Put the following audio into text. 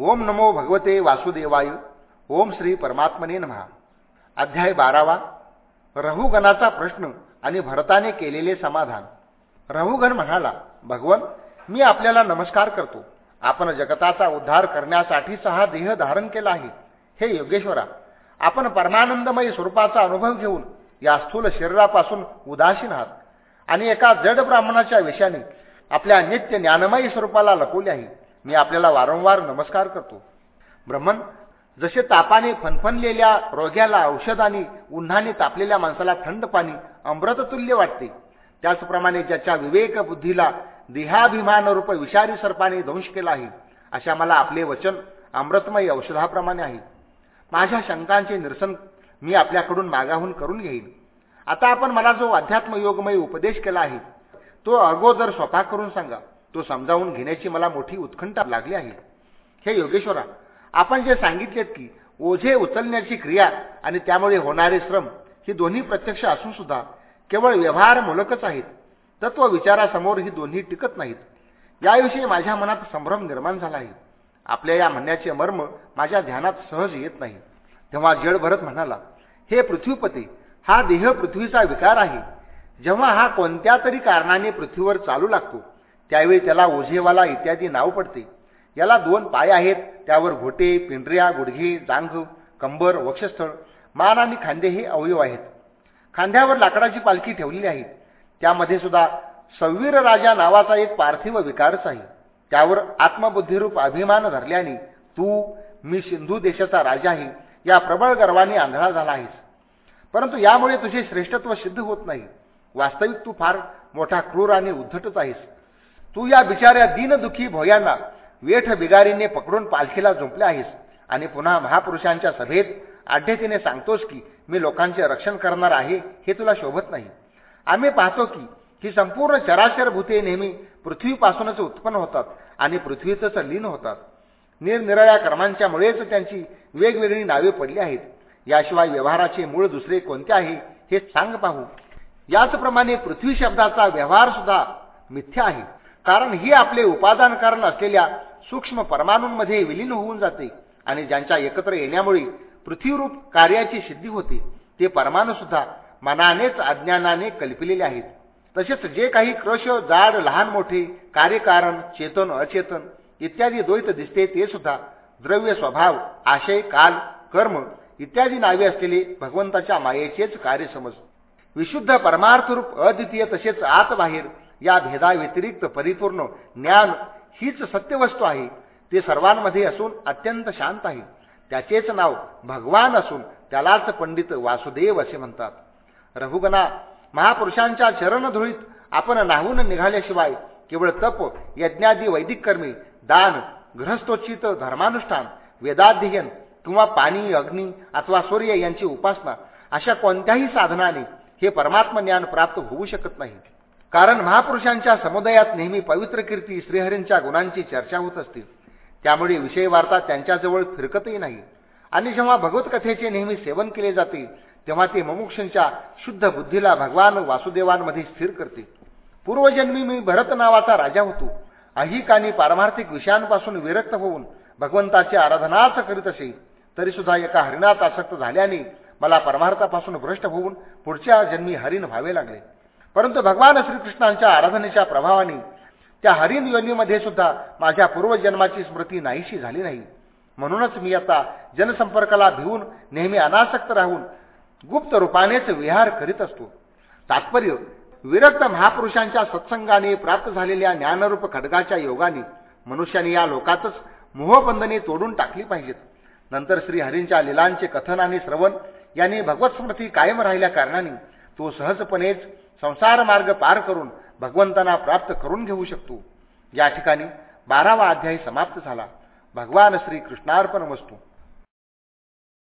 ओम नमो भगवते वासुदेवाय. ओम श्री परमात्मने महा अध्याय बारावा. रहुगणाचा प्रश्न आणि भरताने केलेले समाधान. रहुगण म्हणाला भगवन मी आपल्याला नमस्कार करतो. आपण जगताचा उद्धार करण्यासाठीच हा देह धारण केला आहे हे योगेश्वरा आपण परमानंदमयी स्वरूपाचा अनुभव घेऊन या स्थूल शरीरापासून उदासीन आहात आणि एका जड ब्राह्मणाच्या विषयाने आपल्या नित्य ज्ञानमयी स्वरूपाला लपवले आहे. मी आपल्याला वारंवार नमस्कार करतो. ब्रह्मन जसे तापाने फनफनलेल्या रोग्याला औषध आणि उन्हाने तापलेल्या माणसाला थंड पाणी अमृततुल्य वाटते. त्याचप्रमाणे ज्याच्या विवेक बुद्धीला देहाभिमानरूप विषारी सर्पाने ध्वंस केला आहे अशा मला आपले वचन अमृतमय औषधाप्रमाणे आहे. माझ्या शंकांचे निरसन मी आपल्याकडून मागाहून करून घेईन. आता आपण मला जो अध्यात्मयोगमय उपदेश केला आहे तो अगोदर स्वतः करून सांगा. तो समजावून घेण्याची मला मोठी उत्खंठा लागली आहे. हे योगेश्वरा आपण जे सांगितलेत की ओझे उचलण्याची क्रिया आणि त्यामुळे होणारे श्रम ही दोन्ही प्रत्यक्ष असून सुद्धा केवळ व्यवहार मूलकच आहेत. तत्व विचारासमोर ही दोन्ही टिकत नाहीत. याविषयी माझ्या मनात संभ्रम निर्माण झाला आहे. आपल्या या म्हणण्याचे मर्म माझ्या ध्यानात सहज येत नाही. तेव्हा जड भरत म्हणाला हे पृथ्वीपती हा देह पृथ्वीचा विकार आहे. जेव्हा हा कोणत्या तरी कारणाने पृथ्वीवर चालू लागतो त्यावेळी त्याला ओझेवाला इत्यादी नाव पडते. याला दोन पाय आहेत. त्यावर घोटे पिंढऱ्या गुडघे जांघ कंबर वक्षस्थळ मान आणि खांदे हे अवयव आहेत. खांद्यावर लाकडाची पालखी ठेवलेली आहे. त्यामध्ये सुद्धा सव्वीर राजा नावाचा एक पार्थिव विकारच आहे. त्यावर आत्मबुद्धिरूप अभिमान धरल्याने तू मी सिंधू देशाचा राजा आहे. या प्रबळ गर्वाने आंधळा झाला आहेस. परंतु यामुळे तुझे श्रेष्ठत्व सिद्ध होत नाही. वास्तविक तू फार मोठा क्रूर आणि उद्धटच आहेस. तू या बिचाऱ्या दीनदुखी भोयांना वेठ बिगारीने पकडून पालखीला झोपले आहेस. आणि पुन्हा महापुरुषांच्या सभेत आढ्यतेने सांगतोस की मी लोकांचे रक्षण करणार आहे हे तुला शोभत नाही. आम्ही पाहतो की ही संपूर्ण चराचर भूते नेहमी पृथ्वीपासूनच उत्पन्न होतात आणि पृथ्वीतच लीन होतात. निरनिराळ्या कर्मांच्यामुळेच त्यांची वेगवेगळी नावे पडली आहेत. याशिवाय व्यवहाराचे मूळ दुसरे कोणते आहे हे सांग पाहू. याचप्रमाणे पृथ्वी शब्दाचा व्यवहार सुद्धा मिथ्या आहे. कारण ही आपले उपादान कारण असलेल्या सूक्ष्म परमाणूंमध्ये विलीन होऊन जाते आणि ज्यांच्या एकत्र येण्यामुळे पृथ्वीरूप कार्याची सिद्धी होते ते परमाणू सुद्धा मनानेच अज्ञानाने कल्पिलेले आहेत. तसेच जे काही क्रश जाड लहान मोठे कार्यकारण चेतन अचेतन इत्यादी द्वैत दिसते ते सुद्धा द्रव्य स्वभाव आशय काल कर्म इत्यादी नावे असलेले भगवंताच्या मायेचेच कार्य समज. विशुद्ध परमार्थरूप अद्वितीय तसेच आत बाहेर या भेदाव्यतिरिक्त परिपूर्ण ज्ञान हीच सत्यवस्तू आहे. ते सर्वांमध्ये असून अत्यंत शांत आहे. त्याचेच नाव भगवान असून त्यालाच पंडित वासुदेव असे म्हणतात. रघुगणा महापुरुषांच्या चरणधुळीत आपण नाहून निघाल्याशिवाय केवळ तप यज्ञादी वैदिक कर्मी दान ग्रहस्तोचित धर्मानुष्ठान वेदाध्ययन किंवा पाणी अग्नी अथवा सूर्य यांची उपासना अशा कोणत्याही साधनाने हे परमात्म ज्ञान प्राप्त होऊ शकत नाही. कारण महापुरुषांच्या समुदायात नेहमी पवित्र कीर्ती श्रीहरींच्या गुणांची चर्चा होत असते. त्यामुळे विषय वार्ता त्यांच्याजवळ फिरकतही नाही. आणि जेव्हा भगवतकथेचे नेहमी सेवन केले जाते तेव्हा ते ममुक्षांच्या शुद्ध बुद्धीला भगवान वासुदेवांमध्ये स्थिर करते. पूर्वजन्मी मी भरत नावाचा राजा होतो. अहिक आणि पारमार्थिक विषयांपासून विरक्त होऊन भगवंताची आराधनाच करीत असे. तरी सुद्धा एका हरिणात आसक्त झाल्याने मला परमार्थापासून भ्रष्ट होऊन पुढच्या जन्मी हरिण व्हावे लागले. परंतु भगवान श्रीकृष्णांच्या आराधनेच्या प्रभावाने त्या हरिण योनीमध्ये सुद्धा माझ्या पूर्वजन्माची स्मृती नाहीशी झाली नाही. म्हणूनच मी आता जनसंपर्काला भिवून नेहमी अनासक्त राहून गुप्त रूपानेच विहार करीत असतो. तात्पर्य विरक्त महापुरुषांच्या सत्संगाने प्राप्त झालेल्या ज्ञानरूप खडगाच्या योगाने मनुष्याने या लोकातच मोहबंधने तोडून टाकली पाहिजेत. नंतर श्रीहरींच्या लिलांचे कथन आणि श्रवण यांनी भगवत स्मृती कायम राहिल्या कारणाने तो सहजपणेच संसार मार्ग पार करून भगवंतांना प्राप्त करून घेऊ शकतो. या ठिकाणी बारावा अध्यायी समाप्त झाला. भगवान श्री कृष्णार्पण वस्तू